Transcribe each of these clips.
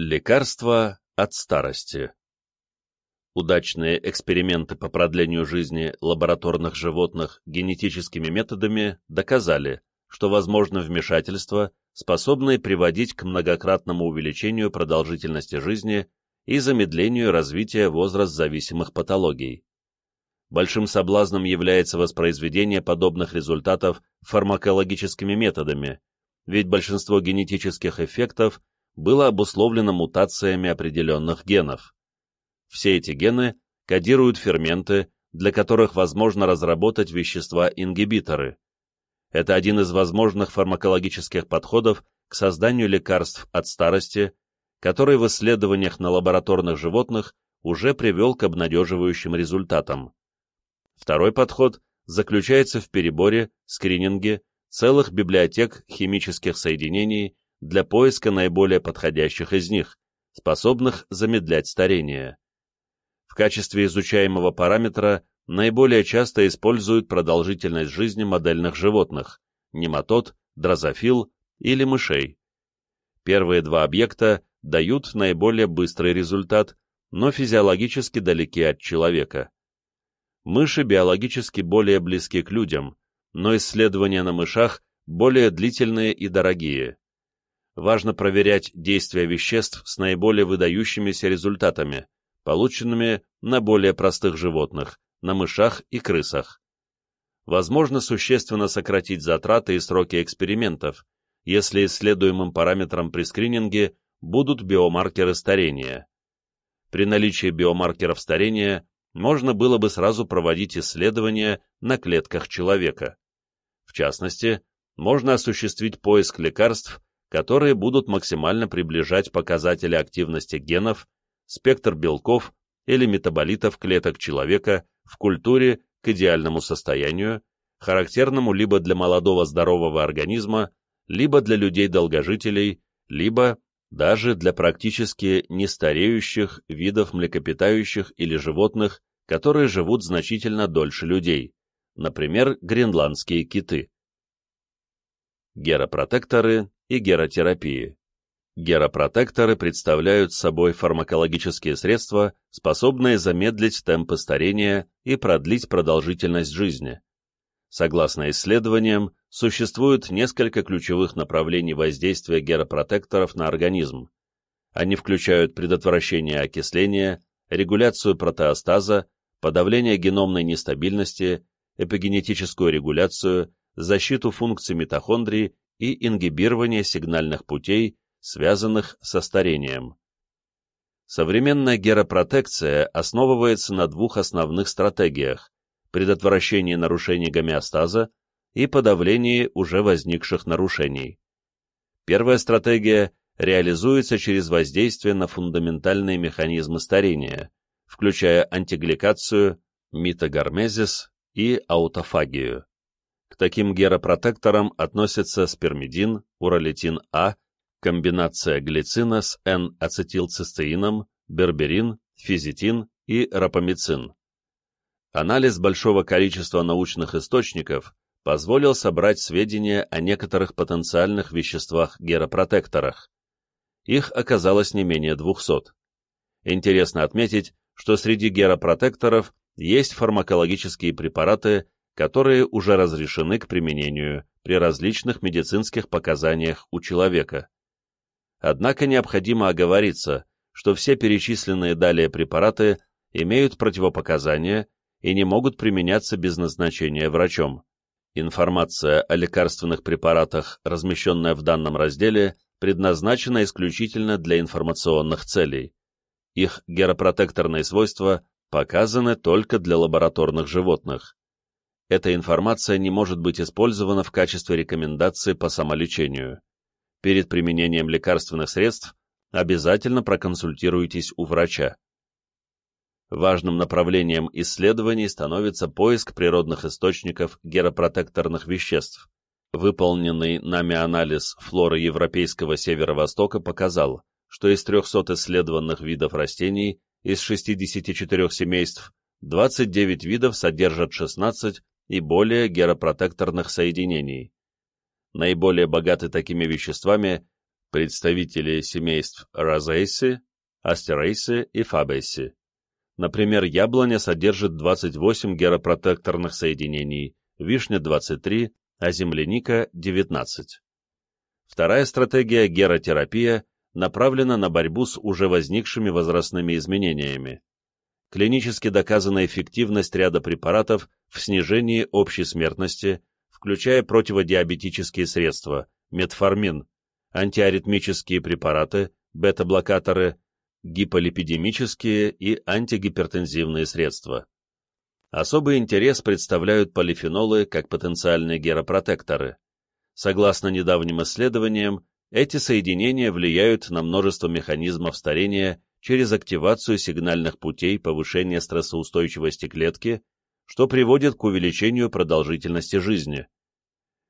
Лекарства от старости Удачные эксперименты по продлению жизни лабораторных животных генетическими методами доказали, что возможно вмешательство, способное приводить к многократному увеличению продолжительности жизни и замедлению развития возраст-зависимых патологий. Большим соблазном является воспроизведение подобных результатов фармакологическими методами, ведь большинство генетических эффектов было обусловлено мутациями определенных генов. Все эти гены кодируют ферменты, для которых возможно разработать вещества-ингибиторы. Это один из возможных фармакологических подходов к созданию лекарств от старости, который в исследованиях на лабораторных животных уже привел к обнадеживающим результатам. Второй подход заключается в переборе, скрининге целых библиотек химических соединений для поиска наиболее подходящих из них, способных замедлять старение. В качестве изучаемого параметра наиболее часто используют продолжительность жизни модельных животных – нематод, дрозофил или мышей. Первые два объекта дают наиболее быстрый результат, но физиологически далеки от человека. Мыши биологически более близки к людям, но исследования на мышах более длительные и дорогие. Важно проверять действия веществ с наиболее выдающимися результатами, полученными на более простых животных, на мышах и крысах. Возможно существенно сократить затраты и сроки экспериментов, если исследуемым параметром при скрининге будут биомаркеры старения. При наличии биомаркеров старения можно было бы сразу проводить исследования на клетках человека. В частности, можно осуществить поиск лекарств, которые будут максимально приближать показатели активности генов, спектр белков или метаболитов клеток человека в культуре к идеальному состоянию, характерному либо для молодого здорового организма, либо для людей-долгожителей, либо даже для практически нестареющих видов млекопитающих или животных, которые живут значительно дольше людей, например, гренландские киты. Геропротекторы и геротерапии. Геропротекторы представляют собой фармакологические средства, способные замедлить темпы старения и продлить продолжительность жизни. Согласно исследованиям, существует несколько ключевых направлений воздействия геропротекторов на организм. Они включают предотвращение окисления, регуляцию протеостаза, подавление геномной нестабильности, эпигенетическую регуляцию, защиту функций митохондрий и ингибирование сигнальных путей, связанных со старением. Современная геропротекция основывается на двух основных стратегиях предотвращении нарушений гомеостаза и подавлении уже возникших нарушений. Первая стратегия реализуется через воздействие на фундаментальные механизмы старения, включая антигликацию, митогармезис и аутофагию. К таким геропротекторам относятся спермидин, уролитин-А, комбинация глицина с N-ацетилцистеином, берберин, физитин и рапамицин. Анализ большого количества научных источников позволил собрать сведения о некоторых потенциальных веществах-геропротекторах. Их оказалось не менее 200. Интересно отметить, что среди геропротекторов есть фармакологические препараты, которые уже разрешены к применению при различных медицинских показаниях у человека. Однако необходимо оговориться, что все перечисленные далее препараты имеют противопоказания и не могут применяться без назначения врачом. Информация о лекарственных препаратах, размещенная в данном разделе, предназначена исключительно для информационных целей. Их геропротекторные свойства показаны только для лабораторных животных. Эта информация не может быть использована в качестве рекомендации по самолечению. Перед применением лекарственных средств обязательно проконсультируйтесь у врача. Важным направлением исследований становится поиск природных источников геропротекторных веществ. Выполненный нами анализ флоры Европейского Северо-Востока показал, что из 300 исследованных видов растений из 64 семейств 29 видов содержат 16 и более геропротекторных соединений. Наиболее богаты такими веществами представители семейств розейсы, астерейсы и фабейсы. Например, яблоня содержит 28 геропротекторных соединений, вишня 23, а земляника 19. Вторая стратегия геротерапия направлена на борьбу с уже возникшими возрастными изменениями. Клинически доказана эффективность ряда препаратов в снижении общей смертности, включая противодиабетические средства, метформин, антиаритмические препараты, бета-блокаторы, гиполипидемические и антигипертензивные средства. Особый интерес представляют полифенолы как потенциальные геропротекторы. Согласно недавним исследованиям, эти соединения влияют на множество механизмов старения через активацию сигнальных путей повышения стрессоустойчивости клетки, что приводит к увеличению продолжительности жизни.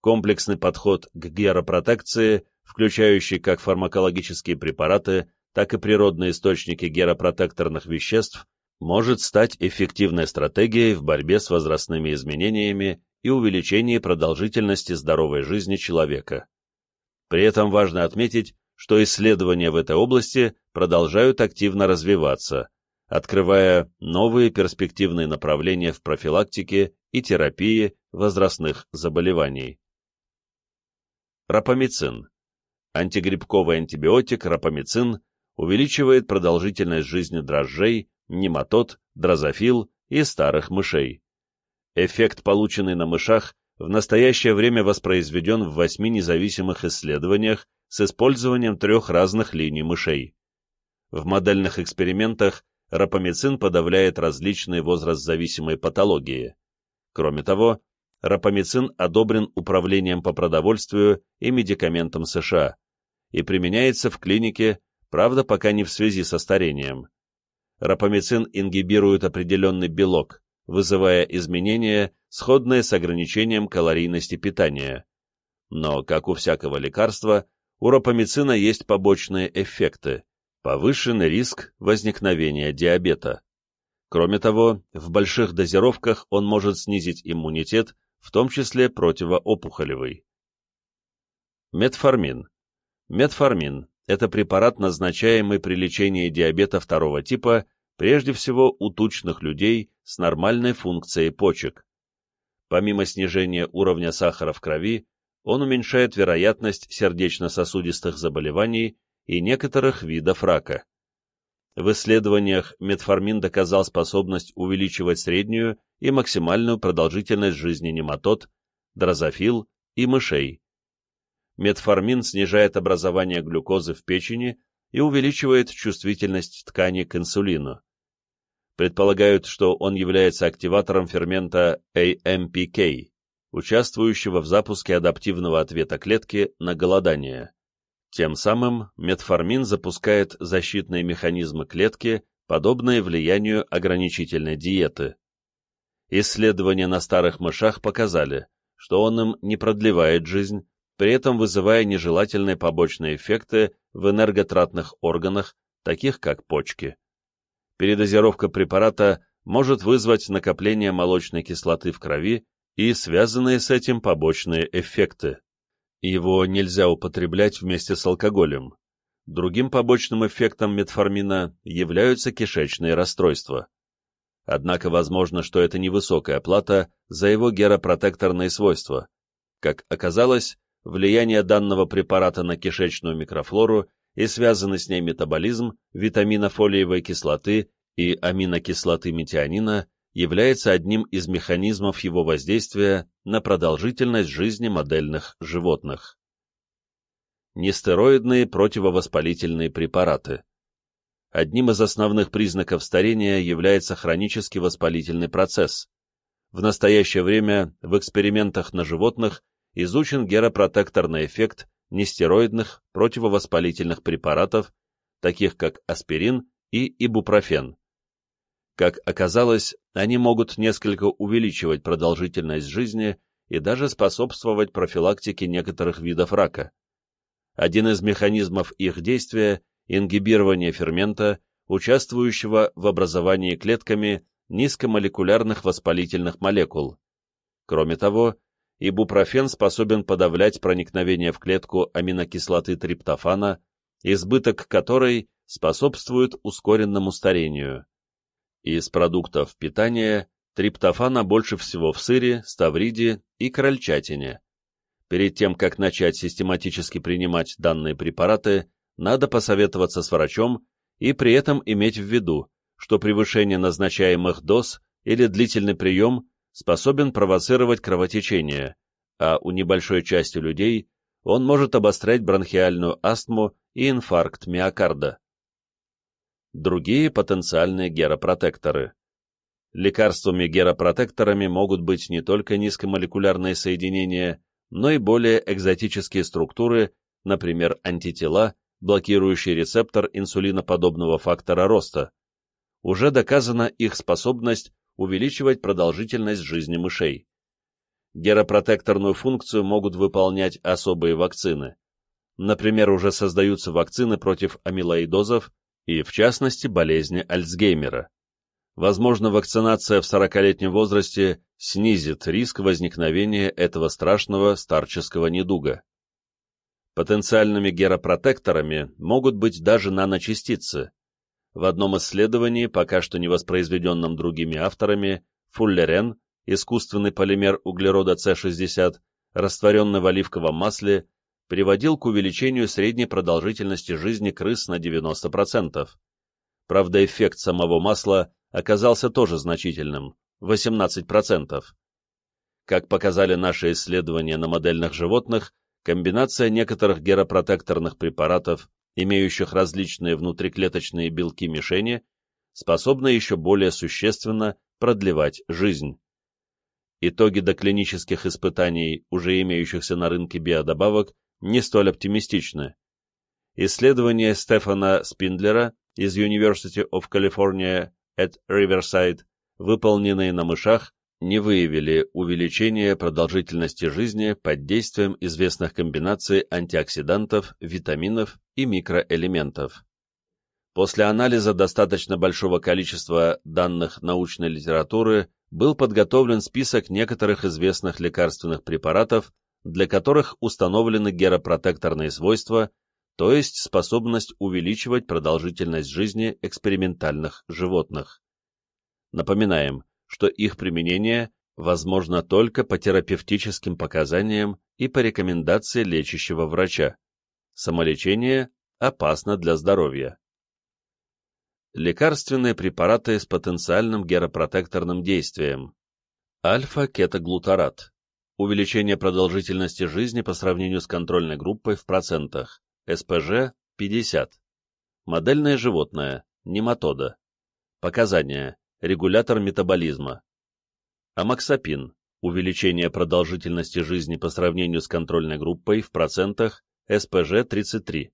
Комплексный подход к геропротекции, включающий как фармакологические препараты, так и природные источники геропротекторных веществ, может стать эффективной стратегией в борьбе с возрастными изменениями и увеличении продолжительности здоровой жизни человека. При этом важно отметить, что исследования в этой области продолжают активно развиваться, открывая новые перспективные направления в профилактике и терапии возрастных заболеваний. Рапамицин. Антигрибковый антибиотик рапамицин увеличивает продолжительность жизни дрожжей, нематод, дрозофил и старых мышей. Эффект, полученный на мышах, в настоящее время воспроизведен в восьми независимых исследованиях с использованием трех разных линий мышей. В модельных экспериментах рапамицин подавляет различные возраст-зависимые патологии. Кроме того, рапамицин одобрен Управлением по продовольствию и медикаментам США и применяется в клинике правда пока не в связи со старением. Рапамицин ингибирует определенный белок, вызывая изменения, сходные с ограничением калорийности питания. Но, как у всякого лекарства, у рапамицина есть побочные эффекты, повышенный риск возникновения диабета. Кроме того, в больших дозировках он может снизить иммунитет, в том числе противоопухолевый. Метформин. Метформин это препарат, назначаемый при лечении диабета второго типа, прежде всего у тучных людей с нормальной функцией почек. Помимо снижения уровня сахара в крови, он уменьшает вероятность сердечно-сосудистых заболеваний и некоторых видов рака. В исследованиях метформин доказал способность увеличивать среднюю и максимальную продолжительность жизни нематод, дрозофил и мышей метформин снижает образование глюкозы в печени и увеличивает чувствительность ткани к инсулину. Предполагают, что он является активатором фермента AMPK, участвующего в запуске адаптивного ответа клетки на голодание. Тем самым метформин запускает защитные механизмы клетки, подобные влиянию ограничительной диеты. Исследования на старых мышах показали, что он им не продлевает жизнь, при этом вызывая нежелательные побочные эффекты в энерготратных органах, таких как почки. Передозировка препарата может вызвать накопление молочной кислоты в крови и связанные с этим побочные эффекты. Его нельзя употреблять вместе с алкоголем. Другим побочным эффектом метформина являются кишечные расстройства. Однако возможно, что это невысокая плата за его геропротекторные свойства. Как оказалось, влияние данного препарата на кишечную микрофлору и связанный с ней метаболизм витамина фолиевой кислоты и аминокислоты метионина является одним из механизмов его воздействия на продолжительность жизни модельных животных. Нестероидные противовоспалительные препараты. Одним из основных признаков старения является хронический воспалительный процесс. В настоящее время в экспериментах на животных изучен геропротекторный эффект нестероидных противовоспалительных препаратов, таких как аспирин и ибупрофен. Как оказалось, они могут несколько увеличивать продолжительность жизни и даже способствовать профилактике некоторых видов рака. Один из механизмов их действия – ингибирование фермента, участвующего в образовании клетками низкомолекулярных воспалительных молекул. Кроме того, ибупрофен способен подавлять проникновение в клетку аминокислоты триптофана, избыток которой способствует ускоренному старению. Из продуктов питания триптофана больше всего в сыре, ставриде и крольчатине. Перед тем, как начать систематически принимать данные препараты, надо посоветоваться с врачом и при этом иметь в виду, что превышение назначаемых доз или длительный прием способен провоцировать кровотечение, а у небольшой части людей он может обострять бронхиальную астму и инфаркт миокарда. Другие потенциальные геропротекторы. Лекарствами-геропротекторами могут быть не только низкомолекулярные соединения, но и более экзотические структуры, например, антитела, блокирующие рецептор инсулиноподобного фактора роста. Уже доказана их способность увеличивать продолжительность жизни мышей. Геропротекторную функцию могут выполнять особые вакцины. Например, уже создаются вакцины против амилоидозов и, в частности, болезни Альцгеймера. Возможно, вакцинация в 40-летнем возрасте снизит риск возникновения этого страшного старческого недуга. Потенциальными геропротекторами могут быть даже наночастицы. В одном исследовании, пока что не воспроизведенном другими авторами, фуллерен, искусственный полимер углерода С60, растворенный в оливковом масле, приводил к увеличению средней продолжительности жизни крыс на 90%. Правда, эффект самого масла оказался тоже значительным – 18%. Как показали наши исследования на модельных животных, комбинация некоторых геропротекторных препаратов, имеющих различные внутриклеточные белки-мишени, способна еще более существенно продлевать жизнь. Итоги доклинических испытаний, уже имеющихся на рынке биодобавок, не столь оптимистичны. Исследования Стефана Спиндлера из University of California at Riverside, выполненные на мышах, не выявили увеличения продолжительности жизни под действием известных комбинаций антиоксидантов, витаминов и микроэлементов. После анализа достаточно большого количества данных научной литературы был подготовлен список некоторых известных лекарственных препаратов, для которых установлены геропротекторные свойства, то есть способность увеличивать продолжительность жизни экспериментальных животных. Напоминаем, что их применение возможно только по терапевтическим показаниям и по рекомендации лечащего врача. Самолечение опасно для здоровья. Лекарственные препараты с потенциальным геропротекторным действием. Альфа-кетоглутарат. Увеличение продолжительности жизни по сравнению с контрольной группой в процентах. СПЖ 50. Модельное животное. Нематода. Показания регулятор метаболизма. Амоксапин – увеличение продолжительности жизни по сравнению с контрольной группой в процентах СПЖ-33.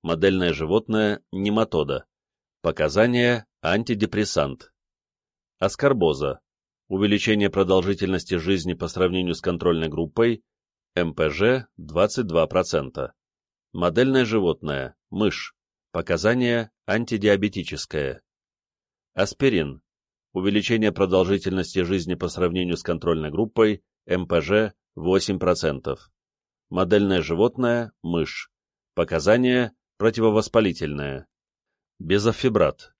Модельное животное – нематода. Показания – антидепрессант. Аскорбоза – увеличение продолжительности жизни по сравнению с контрольной группой МПЖ 22%. Модельное животное – мышь. Показания – антидиабетическое. Аспирин. Увеличение продолжительности жизни по сравнению с контрольной группой МПЖ 8%. Модельное животное – мышь. Показания – противовоспалительное. Безофибрат.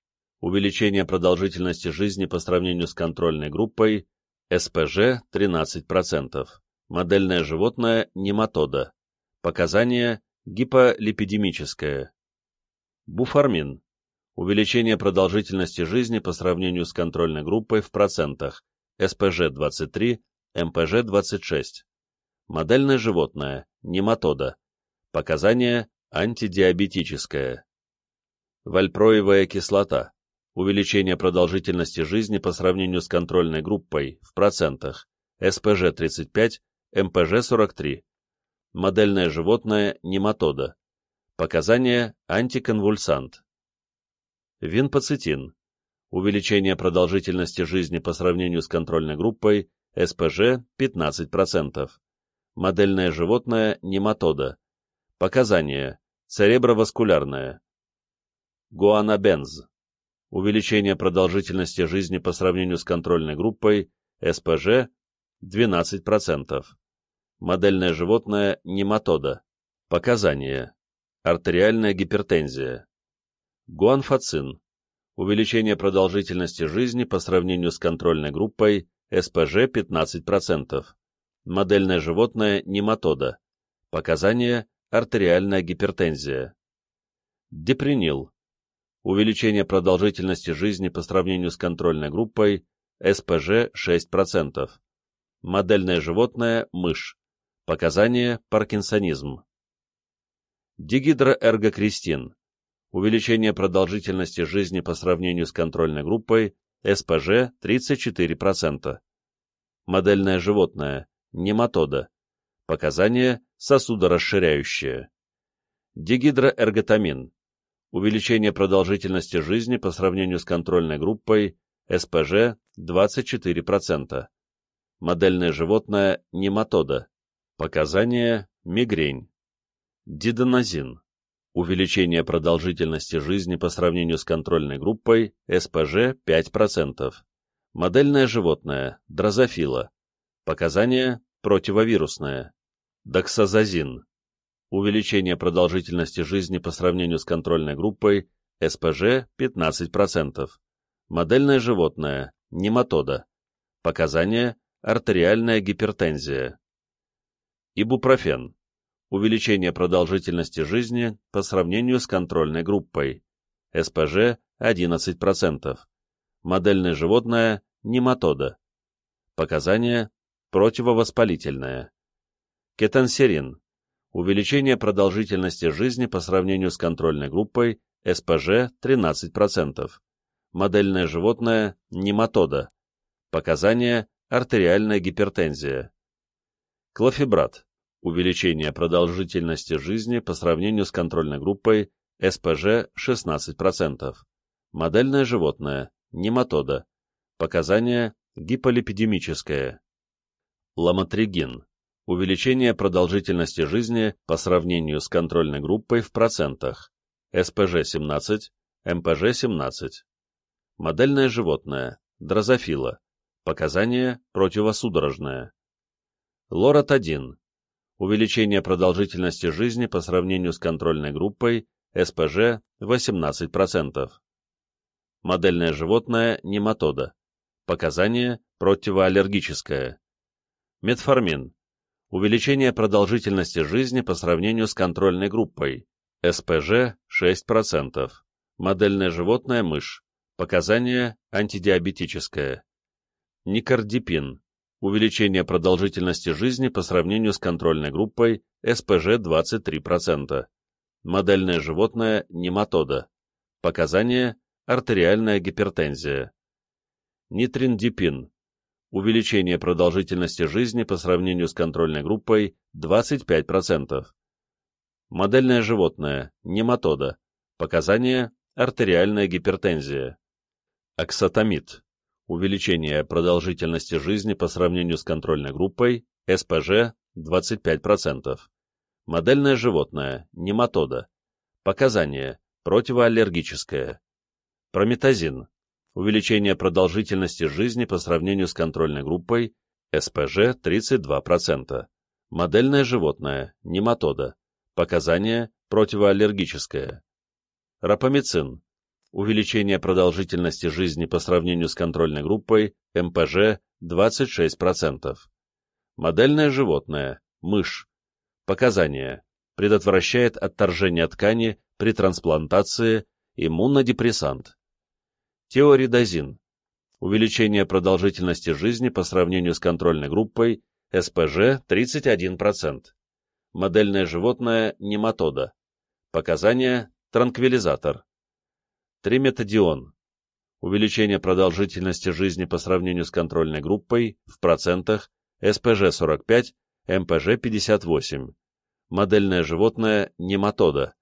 Увеличение продолжительности жизни по сравнению с контрольной группой СПЖ 13%. Модельное животное – нематода. Показания – гиполипидемическое. Буфармин увеличение продолжительности жизни по сравнению с контрольной группой в процентах, СПЖ-23, МПЖ-26. Модельное животное, нематода. Показания антидиабетическое. Вальпроевая кислота. Увеличение продолжительности жизни по сравнению с контрольной группой в процентах, СПЖ-35, МПЖ-43. Модельное животное, нематода. Показания антиконвульсант. Винпоцитин. Увеличение продолжительности жизни по сравнению с контрольной группой СПЖ 15%. Модельное животное нематода. Показания. Цереброваскулярное. Гуанабенз. Увеличение продолжительности жизни по сравнению с контрольной группой СПЖ 12%. Модельное животное нематода. Показания. Артериальная гипертензия. Гуанфацин. Увеличение продолжительности жизни по сравнению с контрольной группой СПЖ 15%. Модельное животное нематода. Показания артериальная гипертензия. Депринил. Увеличение продолжительности жизни по сравнению с контрольной группой СПЖ 6%. Модельное животное мышь. Показания паркинсонизм. Дигидроэргокристин. Увеличение продолжительности жизни по сравнению с контрольной группой СПЖ 34%. Модельное животное нематода. Показания сосудорасширяющие. Дигидроэрготамин. Увеличение продолжительности жизни по сравнению с контрольной группой СПЖ 24%. Модельное животное нематода. Показания мигрень. Дидоназин. Увеличение продолжительности жизни по сравнению с контрольной группой СПЖ 5%. Модельное животное дрозофила. Показания противовирусное. Доксазазин. Увеличение продолжительности жизни по сравнению с контрольной группой СПЖ 15%. Модельное животное нематода. Показания артериальная гипертензия. Ибупрофен. Увеличение продолжительности жизни по сравнению с контрольной группой. СПЖ 11%. Модельное животное нематода. Показания противовоспалительное. Кетансерин. Увеличение продолжительности жизни по сравнению с контрольной группой СПЖ 13%. Модельное животное нематода. Показания артериальная гипертензия. Клофибрат. Увеличение продолжительности жизни по сравнению с контрольной группой СПЖ 16%. Модельное животное нематода. Показания гиполипидемическое. Ламотригин увеличение продолжительности жизни по сравнению с контрольной группой в процентах, СПЖ-17, МПЖ-17. Модельное животное, дрозофила, показания противосудорожное. Лорат-1, увеличение продолжительности жизни по сравнению с контрольной группой, СПЖ 18%. Модельное животное нематода. Показания противоаллергическое. Метформин увеличение продолжительности жизни по сравнению с контрольной группой, СПЖ 6%, модельное животное мышь, показания антидиабетическое. Никардипин, увеличение продолжительности жизни по сравнению с контрольной группой, СПЖ 23%, модельное животное нематода, показания артериальная гипертензия. Нитриндипин, увеличение продолжительности жизни по сравнению с контрольной группой 25%. Модельное животное, нематода, показания артериальная гипертензия. Аксатамид, увеличение продолжительности жизни по сравнению с контрольной группой СПЖ 25%. Модельное животное, нематода, показания противоаллергическое. Прометазин, увеличение продолжительности жизни по сравнению с контрольной группой СПЖ 32%. Модельное животное, нематода. Показания противоаллергическое. Рапамицин. Увеличение продолжительности жизни по сравнению с контрольной группой МПЖ 26%. Модельное животное, мышь. Показания. Предотвращает отторжение ткани при трансплантации, иммунодепрессант. Теоридозин. Увеличение продолжительности жизни по сравнению с контрольной группой СПЖ 31%. Модельное животное нематода. Показания транквилизатор. Триметадион. Увеличение продолжительности жизни по сравнению с контрольной группой в процентах СПЖ 45, МПЖ 58. Модельное животное нематода.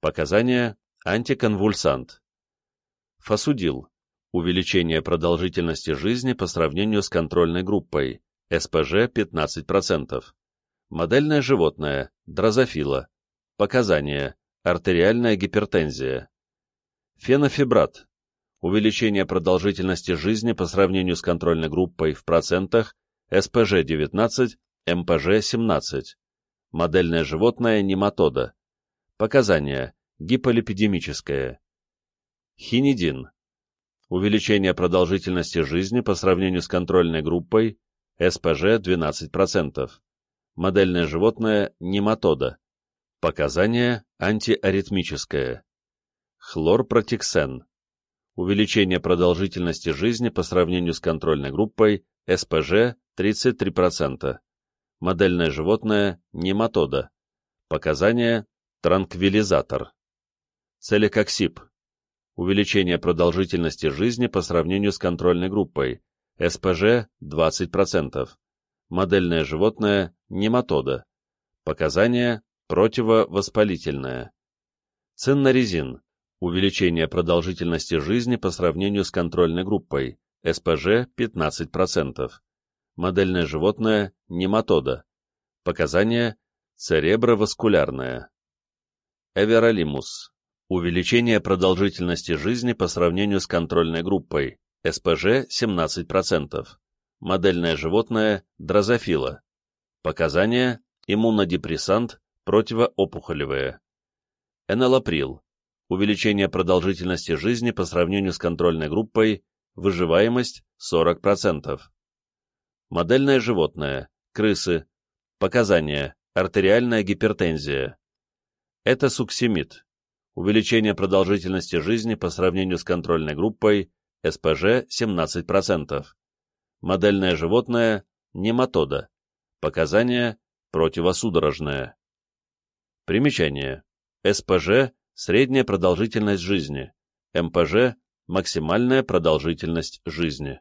Показания антиконвульсант. Фасудил. Увеличение продолжительности жизни по сравнению с контрольной группой. СПЖ 15%. Модельное животное. Дрозофила. Показания. Артериальная гипертензия. Фенофибрат. Увеличение продолжительности жизни по сравнению с контрольной группой в процентах. СПЖ 19, МПЖ-17. Модельное животное нематода. Показания. Гиполипидемическое. Хинидин. Увеличение продолжительности жизни по сравнению с контрольной группой СПЖ 12%. Модельное животное нематода. Показания антиаритмическое. Хлорпротиксен. Увеличение продолжительности жизни по сравнению с контрольной группой СПЖ 33%. Модельное животное нематода. Показания транквилизатор. Целикоксип. Увеличение продолжительности жизни по сравнению с контрольной группой СПЖ 20%. Модельное животное нематода. Показания противовоспалительное. Циннорезин. Увеличение продолжительности жизни по сравнению с контрольной группой СПЖ 15%. Модельное животное нематода. Показания цереброваскулярное. Эверолимус. Увеличение продолжительности жизни по сравнению с контрольной группой СПЖ 17%. Модельное животное дрозофила. Показания иммунодепрессант, противоопухолевые. Энолаприл. Увеличение продолжительности жизни по сравнению с контрольной группой, выживаемость 40%. Модельное животное, крысы. Показания, артериальная гипертензия. Это суксимид. Увеличение продолжительности жизни по сравнению с контрольной группой, СПЖ 17%. Модельное животное, нематода. Показания, противосудорожное. Примечание. СПЖ – средняя продолжительность жизни. МПЖ – максимальная продолжительность жизни.